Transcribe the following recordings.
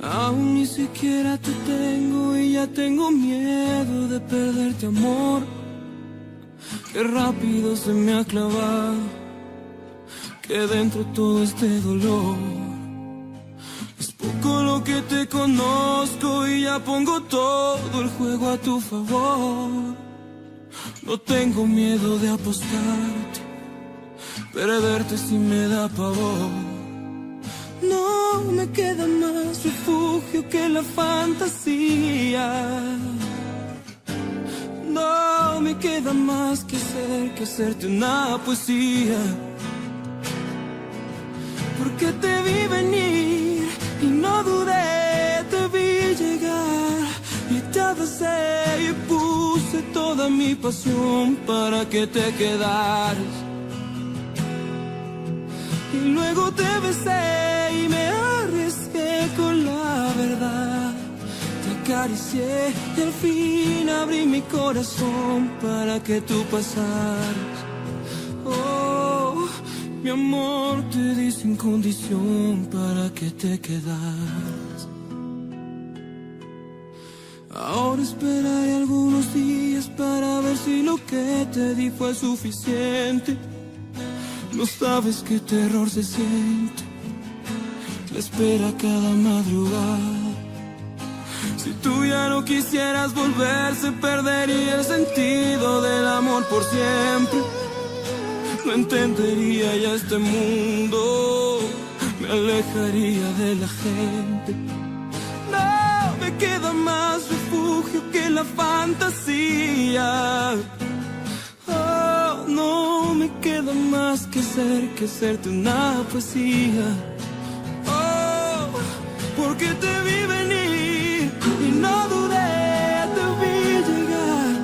Aún ni siquiera te tengo y ya tengo miedo de perderte amor. Qué rápido se me ha que dentro todo este dolor. Que te conozco y ya pongo todo el juego a tu favor. No tengo miedo de apostarte, perderte si me da pavor. No me queda más refugio que la fantasía. No me queda más que ser, que hacerte una poesía. Porque te mi pasión para que te quedaras. Y luego te besé y me arriesgué con la verdad. Te acaricié y al fin abrí mi corazón para que tú pasaras. Oh, mi amor te di sin condición para que te quedaras. Ahora esperaré algunos días para ver si lo que te di fue suficiente. No sabes qué terror se siente. La espera cada madrugada. Si tú ya no quisieras volver, se perdería el sentido del amor por siempre. No entendería ya este mundo, me alejaría de la gente. Queda más refugio que la fantasía. Oh, no me queda más que ser, que serte una poesía. Oh, porque te vi venir y no dudé, te vi llegar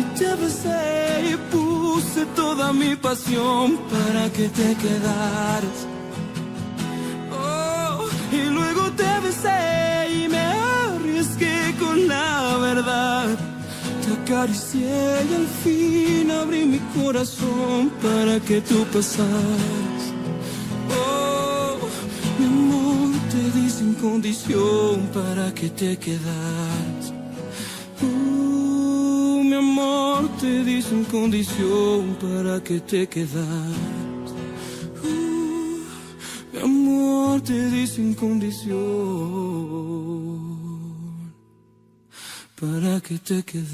y te besé y puse toda mi pasión para que te quedaras. Oh, y luego te besé acaricié y al fin abrí mi corazón para que tú pasaras. Oh, mi amor, te di sin condición para que te quedaras. Uh, mi amor, te di sin condición para que te quedaras. Uh, mi amor, te di sin condición para que te quedaras.